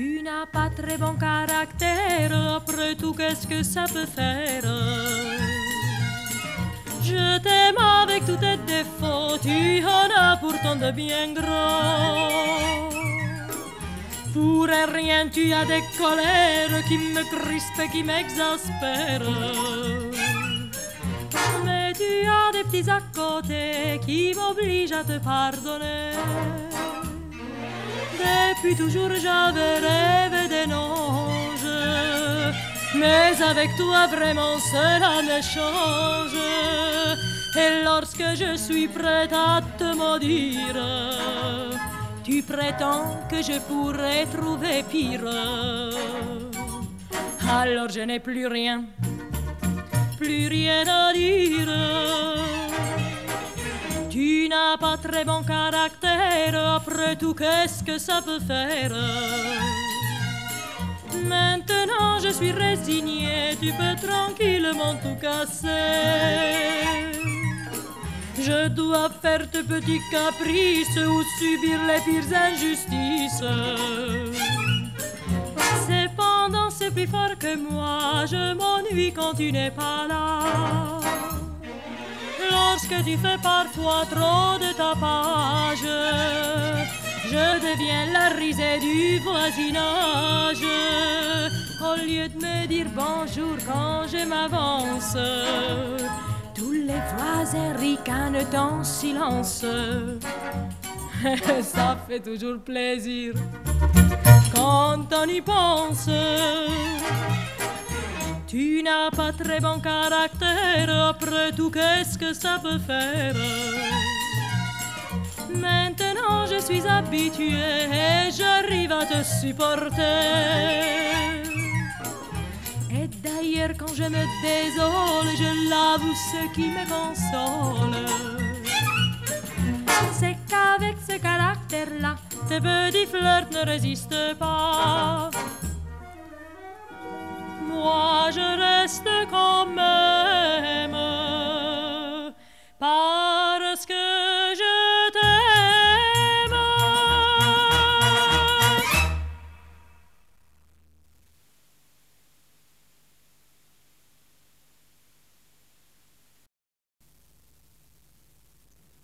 Tu n'as pas très bon caractère, après tout, qu'est-ce que ça peut faire? Je t'aime avec tous tes défauts, tu en as pourtant de bien gros. Pour rien, tu as des colères qui me crispent qui m'exaspèrent. Mais tu as des petits à côté qui m'obligent à te pardonner. Depuis toujours j'avais rêvé d'un ange, mais avec toi vraiment cela ne change. Et lorsque je suis prête à te maudire, tu prétends que je pourrais trouver pire. Alors je n'ai plus rien, plus rien à dire. Très bon caractère, après tout, qu'est-ce que ça peut faire? Maintenant je suis résignée, tu peux tranquillement tout casser. Je dois faire tes petits caprices ou subir les pires injustices. C'est pendant c'est plus fort que moi, je m'ennuie quand tu n'es pas là. Lorsque tu fais parfois trop de tapage, je deviens la risée du voisinage. Au lieu de me dire bonjour quand je m'avance, tous les voisins ricanent en silence. Ça fait toujours plaisir quand on y pense. Tu n'as pas très bon caractère, après tout, qu'est-ce que ça peut faire? Maintenant je suis habituée et j'arrive à te supporter. Et d'ailleurs, quand je me désole, je l'avoue, ce qui me console, c'est qu'avec ce caractère-là, tes petits flirts ne résistent pas. moi je rêve.